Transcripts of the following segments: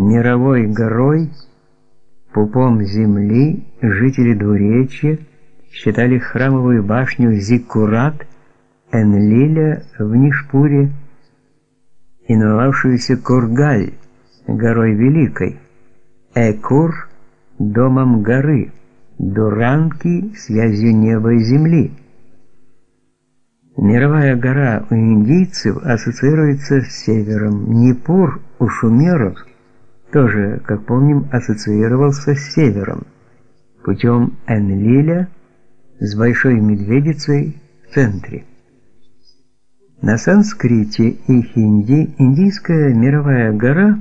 Мировой горой, пупом земли, жители двуречья считали храмовую башню Зиккурат Энлиля в Нишпуре, именовавшуюся Кургаль, горой Великой, Экур – домом горы, Дуранки – связью неба и земли. Мировая гора у индийцев ассоциируется с севером, Непур у шумеров тоже, как помним, ассоциировался с севером, путем Энлиля с Большой Медведицей в центре. На санскрите и хинди индийская мировая гора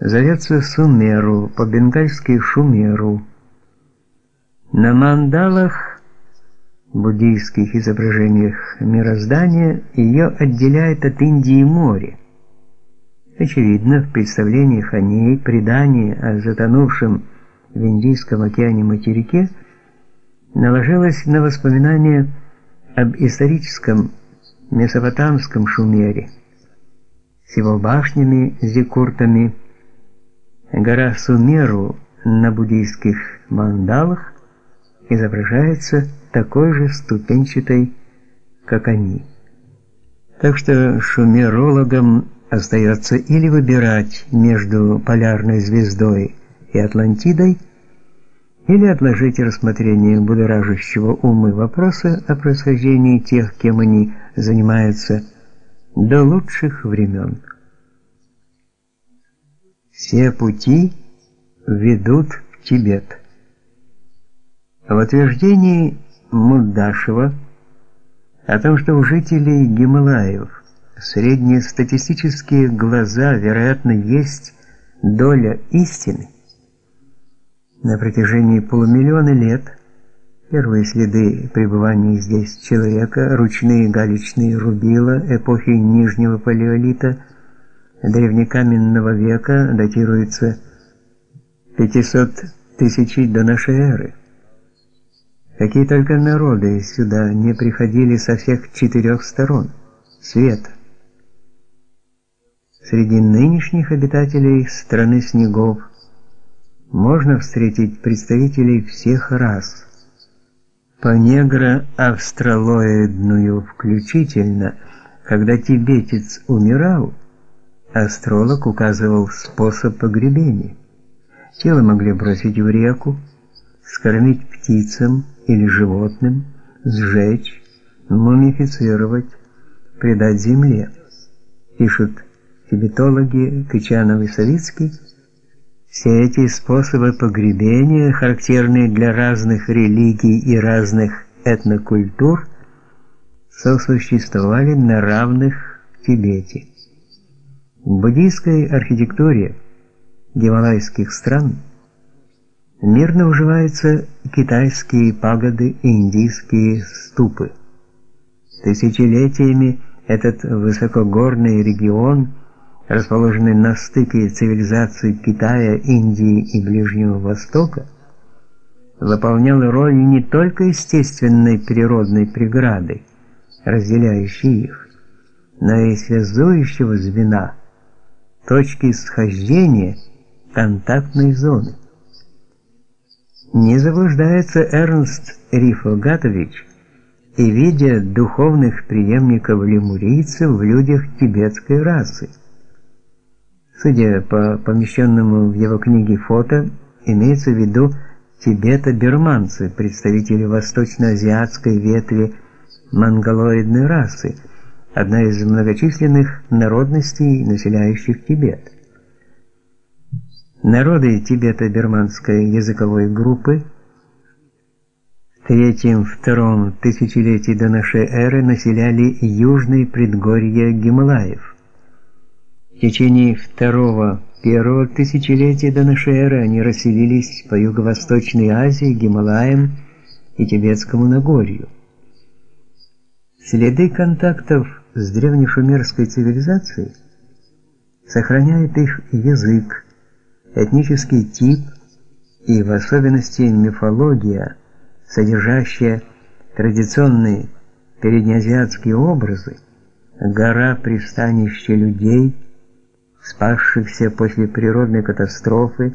зовется Сумеру, по-бенгальски Шумеру. На мандалах, буддийских изображениях мироздания, ее отделяет от Индии море. Очевидно, в представлениях о ней предание о затонувшем в Индийском океане материке наложилось на воспоминания об историческом месопотамском Шумере с его башнями, зикуртами. Гора Сумеру на буддийских мандалах изображается такой же ступенчатой, как они. Так что шумерологам остается или выбирать между полярной звездой и Атлантидой, или отложить рассмотрение будоражащего умы вопроса о происхождении тех, кем они занимаются, до лучших времен. Все пути ведут в Тибет. В утверждении Муддашева о том, что у жителей Гималаев среднестатистические глаза, вероятно, есть доля истины, на протяжении полумиллиона лет первые следы пребывания здесь человека, ручные галечные рубила эпохи Нижнего палеолита, древнекаменного века датируются 500 тысячей до нашей эры. Какие только народы сюда не приходили со всех четырех сторон света. Среди нынешних обитателей страны снегов можно встретить представителей всех рас, по негро-австралоидную включительно, когда тибетец умирал, астролог указывал способ погребения. Тело могли бросить в реку, скормить птицам или животным, сжечь, мумифицировать, предать земле. Пишут тибетологи Кычанов и Савицкий, все эти способы погребения, характерные для разных религий и разных этнокультур, сосуществовали на равных в Тибете. В буддийской архитектуре гималайских стран мирно уживаются китайские пагоды и индийские ступы. Тысячелетиями этот высокогорный регион – расположенный на стыке цивилизаций Китая, Индии и Ближнего Востока, выполнял роль не только естественной природной преграды, разделяющей их, но и связующего звена, точки схождения контактной зоны. Не заблуждается Эрнст Рифогатович и видя духовных преемников лемурийцев в людях тибетской расы. Судя по помещенному в его книге фото, имеется в виду тибето-бирманцы, представители восточно-азиатской ветви монголоидной расы, одна из многочисленных народностей, населяющих Тибет. Народы тибето-бирманской языковой группы в третьем-втором тысячелетии до нашей эры населяли южные предгорья Гималаев. В течение второго-первого тысячелетия до нашей эры они расселились по Юго-Восточной Азии, Гималаям и Тибетскому Нагорью. Следы контактов с древнешумерской цивилизацией сохраняют их язык, этнический тип и в особенности мифология, содержащая традиционные переднеазиатские образы, гора пристанища людей – спасшихся после природной катастрофы,